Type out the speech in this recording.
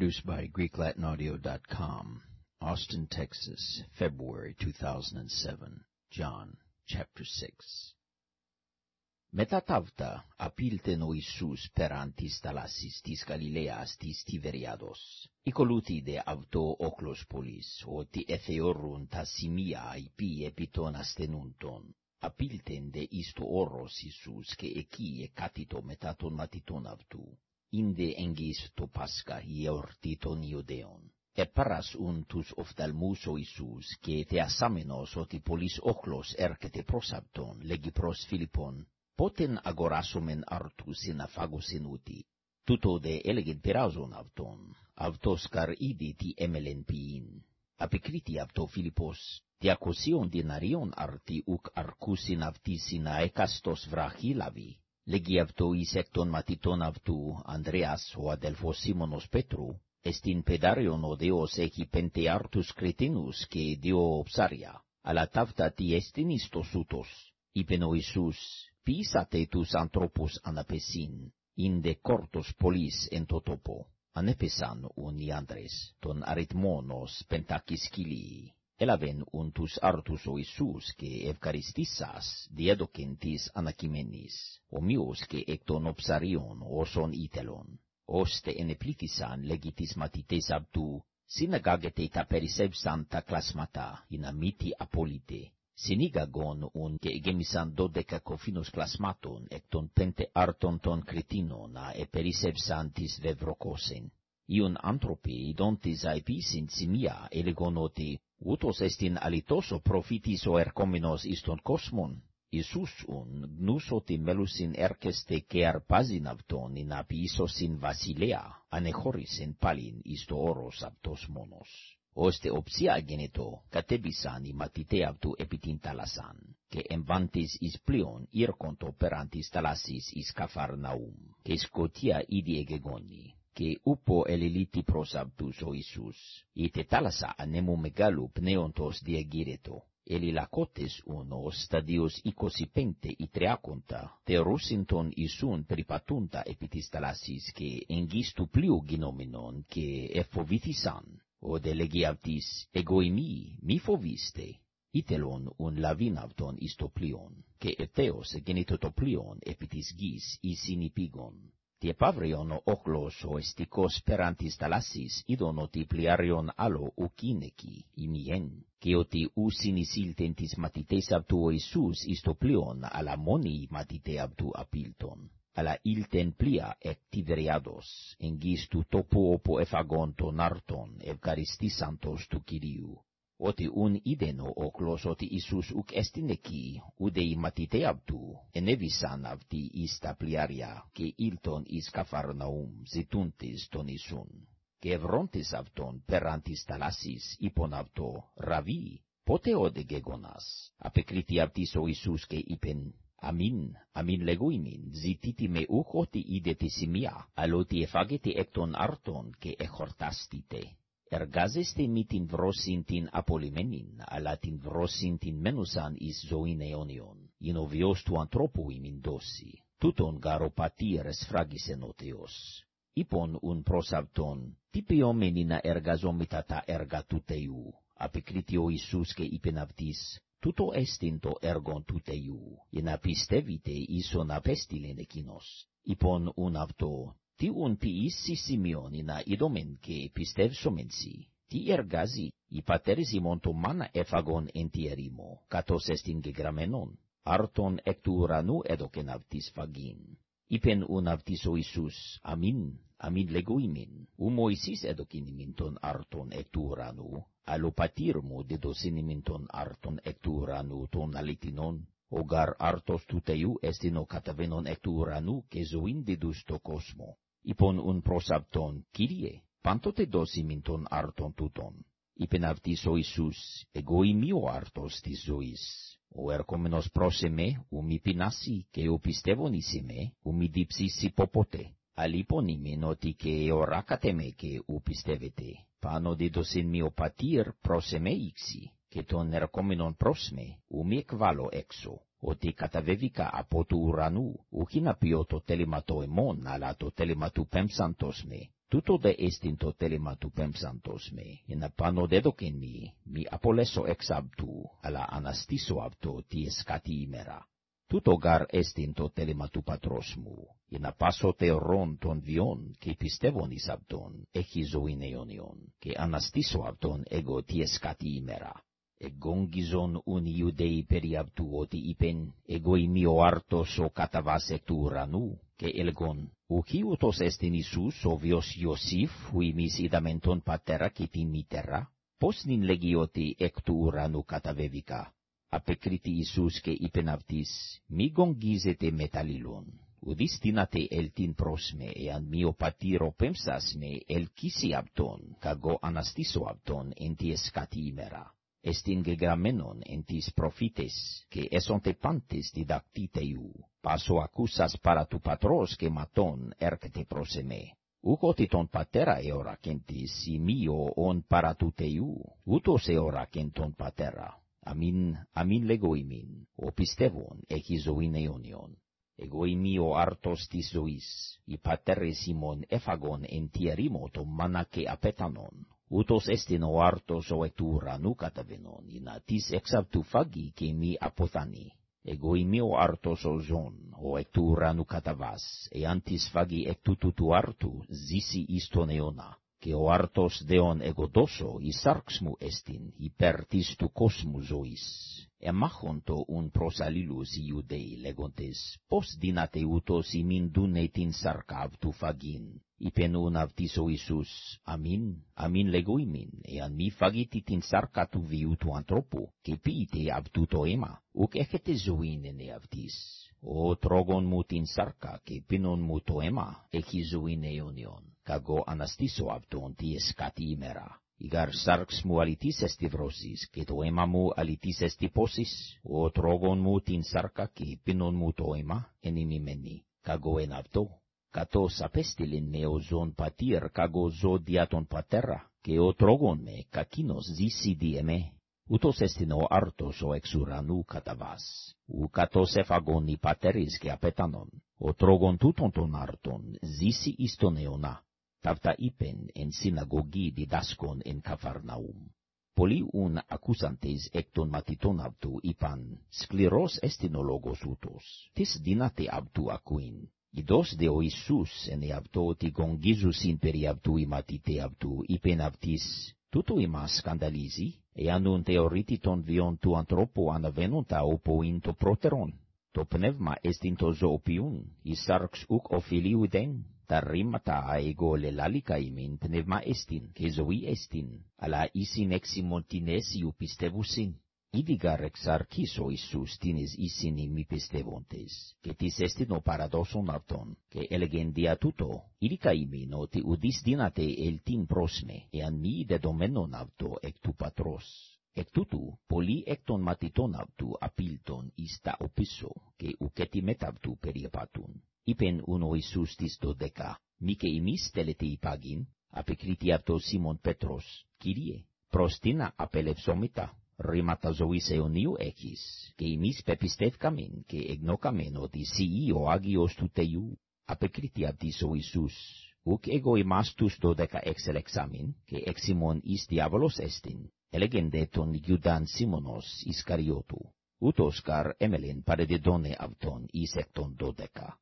Produced by GreekLatinAudio.com, Austin, Texas, February 2007. John, chapter 6. Μετά ταύτα απήλθεν ο Ιησούς πέραν της θαλάσσης της Γαλιλαίας της Τιβεριάδος. Οικολούθη δε αυτό όκλος πολλής, ότι εθεωρούν τα σημεία υπή επί των ασθενούντων. Απήλθεν δε εις το όρος Ιησούς και εκεί εκάτητο μετά των μαθητών αυτού. Inde engis το Πάσχα η εορτή των Ιουδαίων. Επάρας ουν τους οφθαλμούς ο Ιησούς και θεασάμενος ότι πολλής όχλος έρχεται προς αυτόν, λέγει προς Φιλιππον, πότεν αγοράσομεν αρτούς να φάγωσιν ούτι. Τούτο δε έλεγεν περάζον αυτόν, αυτός καρ ήδη τι έμελεν ποιήν. Απεκρίτη αυτό Φιλιππος, διακοσίων διναρίων αρτι ουκ αρκούσιν αυτήσιν αεκαστος βραχή λαβή. Λέγει αυτό εις εκ των μαθητών αυτού, Ανδρέας, ο αδελφός Σίμωνος Πέτρου, εστιν παιδάριον ο Δεός έχει πεντεάρτους κριτίνους και δύο ψάρια, αλλά ταύτα τι εστιν εις το σούτος. Είπεν ο Ιησούς, ποιήσατε τους ανθρώπους αναπεσίν, ίνδε κόρτος πολλής εν το τόπο. Ανέπεσαν ουν οι άντρες, τον αριθμόνος πεντακισκυλίοι έλαβεν ουν τους άρτους ο Ιησούς και ευκαριστήσας διέδοκεν της ανακειμένης, ομοίως και εκ των οψαρίων όσων ήθελον, ώστε ενεπλήθησαν λέγει τις μαθητές αυτού, συναγάγεται τα περισσεύσαν τα κλάσματα, η να μήτη απόλυτε. Συνήγαγον ουν και γέμισαν δώδεκα κοφίνους κλασμάτων εκ των πέντε άρτων των κριτίνων, να επερισεύσαν τις βευροκόσεν. Ιον άνθρωποι ειδόντες αεπίσιν σημεία έλεγον ότι ούτως εστιν αλητός ο προφήτης ο ερχόμενος εις τον κόσμον. Ιησούς ουν γνούς ότι μέλουσιν έρχεστε και αρπάζιν αυτόν ειν απείσωσιν βασιλέα, ανεχώρησιν πάλιν εις το όρος αυτός μόνος. Ώστε οψία γενετό κατέβησαν οι μαθητέ αυτού επί την θάλασσαν, και εμβάντης εις πλοίον ήρκοντο πέραν της θάλασσης εις Καφαρναούμ, και σκοτία ήδη εγεγόνη και ούπο ελιλίτη προς αυτούς ο Ιησούς. Η τετάλασα ανέμου μεγάλου πνέοντος διαγύρετο. Ελιλακότες όνος σταδίος εικοσιπέντε ή τριακόντα, θεωρούσιν τον Ιησούν περιπατούντα επί της θαλάσσης και εγγύς του πλοίου γινόμενον και εφοβήθησαν. Ο δε λέγει αυτής, εγώ ημί, μη φοβήστε. Ήθελον ουν λαβήν αυτον εις το πλοίον, και ευθέως γεννήτω το πλοίον επί της γης εις συνυπήγον. Τι επαύριον ο όχλος ο εστικός πέραν της θαλάσσης είδον ότι πλοιάριον άλλο ουκίνεκι ημιέν, και ότι ους συνεισήλτεν τις μαθητές αυτού ο Ιησούς εις το πλοίον, αλλά μόνοι οι μαθητέ αυτού απίλτον. Αλλά ήλτεν πλοία εκ Τιβεριάδος, εγγύς του τόπου όπου εφαγόν τον άρτον ευκαριστήσαντος του Κυρίου ότι ουν είδεν ο όκλος ότι Ιησούς ουκ εστιν εκεί, ουδε οι μαθητέ αυτού, ενέβησαν αυτοί εις τα πλοιάρια, και ήλτον εις Καφαρναούμ, ζητούντες τον Ιησούν. Και ευρώντες αυτόν πέραν της θαλάσσης, είπον αυτό, «Ραβί, πότε όδε γεγονάς» απεκρίθη αυτής ο Ιησούς και είπεν, Αμήν, αμήν λέγω ημίν, ζητήτη με ούχ ότι είδε τη σημεία, αλλά ότι εφάγετε εκ των άρτων και εχορτάστητε εργάζεστε μη την βρόσιν την απολυμένην, αλλά την βρόσιν την μένουσαν εις ζωήν αιώνιον, ειν ο βιός του ανθρώπου ημιν δώσει. Τούτον γάρο πατήρ εσφράγισεν ο Θεός. Είπον ουν προς αυτόν, τι ποιόμενοι να εργαζόμητα τα έργα του Θεού. Απεκρίτη ο Ιησούς και είπεν αυτής, τούτο έστιν το έργον του Θεού, για να πιστεύετε ίσον απέστειλεν εκείνος. Είπον ουν αυτό, τι ουν ποιήσει σημειώνει να είδομεν και πιστεύσομεν σι. Τι εργάζει, οι πατέρες ημών το μάνα έφαγον εν τη ερήμο, κατός εστιν γεγραμμένον, άρτον εκ του ουρανού έδωκεν αυτής φαγήν. Είπεν ουν αυτής ο Ιησούς, αμήν, αμήν λέγω ημίν, ου Μωυσής έδωκεν ημίν τον άρτον εκ του ουρανού, αλλο πατήρ μου δεδοσιν ημίν τον άρτον εκ του ουρανού τον αληθινόν, ο γαρ άρτος του Θεού εστιν ο καταβαίνον εκ του ουρανού και ζωήν διδούς το κόσμο είπον ουν προς αυτόν, Κύριε, πάντοτε δώσει μην τον άρτον τούτον. Είπεν αυτής ο Ιησούς, εγώ είμαι ο άρτος της ζωής. Ο ερχόμενος προς εμέ, ου μη πεινάσει, και ο πιστεύων εις εμέ, ου μη διψήσει ποποτε. Αλίπον ημεν ότι και οράκατε με και ου πιστεύετε. Πάνω δίδωσιν μη ο πατήρ προς εμέ ήξη, και τον ερχόμενον προς με, ου μη εκβάλλω έξω ότι καταβέβηκα από του ουρανού, όχι να πει το τέλημα το εμών, αλλά το τέλημα του πέμψαντος με. Τούτο δε έστειν το τέλημα του πέμψαντος με, ενα πάνω δέδοκεν μη, μη απολέσω εξαβτού αλλά αναστήσω αυτό τι εσκάτη ημέρα. Τούτο γαρ έστειν το τέλημα του πατρός μου, ενα πάσω τεωρών των βιών και πιστεύων εις αυτόν, έχει ζωήν και αναστήσω αυτόν εγώ τι εσκάτη ημέρα εγόγγιζον ουν Ιουδαίοι περί αυτού εγώ είμαι ο άρτος ο καταβάσε του και έλεγον, ουχί εστιν Ιησούς ο βιος Ιωσήφ, ου ημίς είδαμεν τον πατέρα και την μητέρα, πώς νυν λέγει ότι εκ του. Απεκρίτη Ιησούς και είπεν αυτής, μη γονγίζετε με τα λιλούν, ουδείς τίνατε εάν μη ο πατήρ patiro pemsas me el kisi abton, kago anastiso abton enti escati imera estinge gramenon entis profites, que esonte pantes didactite iu, paso accusas para tu patros que maton ercte proseme. Ucoti ton patera eora kentis si mio on para tu teiu, utos eora kenton patera, amin, amin legoimin, opistevon echizoin eonion. Egoi mio artos tis zois, i patere simon efagon entierimo to manake apetanon, utos estin o artos o etura nucata venon, ina tis exaptu fagi ke mi apothani. Ego imi o artos o zon, o etura nucata vas, e antis fagi ectututu artu, zisi isto neona, ke o artos deon ego doso, i sarxmu estin, i per tis tu cosmu zois. E machonto un prosalilus iudei legontes, pos dinate utos imin dunetin sarcav tu fagin, ipen un avtiso Isus, amin, amin legoimin, ean mi fagiti tin sarcatu viutu antropo, ke piite abtuto ema, uc ecete zoin ene avtis. O trogon mutin sarca, ke pinon muto ema, eci zoin eonion, kago anastiso abton ties cati imera. Igar sarx mu alitis esti vrosis, ke to ema mu alitis esti posis, o trogon mutin sarca, ke pinon muto ema, enimi meni, kago en avto, Cato sapestilin me o zon patir cago zo diaton patera, que o trogon me cacinos zisi dieme, utos estino artos o exuranu catavas, u catos efagon ni pateris que apetanon, o trogon tuton ton arton zisi istoneona, tavta ipen en sinagogi didascon en Cafarnaum. Poli un Ιδός δε ο Ιησούς εν εαυτό ότι γονγίζουσιν περί αυτού αυτού, είπεν αυτής, ημάς σκανδαλίζει, εάν ον θεωρείτη των του ανθρώπου αναβαίνοντα όπου είναι το πρώτερον. Το πνεύμα εστιν το ζωοποιούν, η σάρξ ουκ οφειλίου τα ρήματα αεγώ λελάλικα ημίν πνεύμα εστιν, και ζωή εστιν, αλλά ίδιγαρ εξ αρχής Ιησούς την εις εισιν πιστεύοντες, και της έστειν ο παραδόσον αυτον, και έλεγεν δια τούτο, ήρικα ημίν ότι ουδείς δύνατε ελ την πρόσμε, εάν μη δεδομένον αυτο εκ του πατρός. Εκ τούτου, πολλοί εκ των ματιτών αυτού απείλτων εις τα οπίσω, και ουκέτι μεταυτού περιεπάτουν. Είπεν ουν ο Ιησούς της δωδεκά, μη και ημίς στέλετε υπάγειν, απεκρίτη αυτο Σίμων Πέτρος, Κύριε, προς ρηματαζόης αιωνίου έχεις, και εμείς πεπιστεύκαμεν και εγνώκαμεν ότι εσύ ο Άγιος του Θεού, απεκρίτη απ' της ο Ιησούς. Ουκ εγώ εμάς τους το δέκα εξελεξάμεν, και εξιμών εις διάβολος έστιν, έλεγεντε τον Ιουδάν Σίμωνος εις καριότου. Ούτως καρ έμελεν παρεδεδόνε αυτον εις εκ των δώδεκα.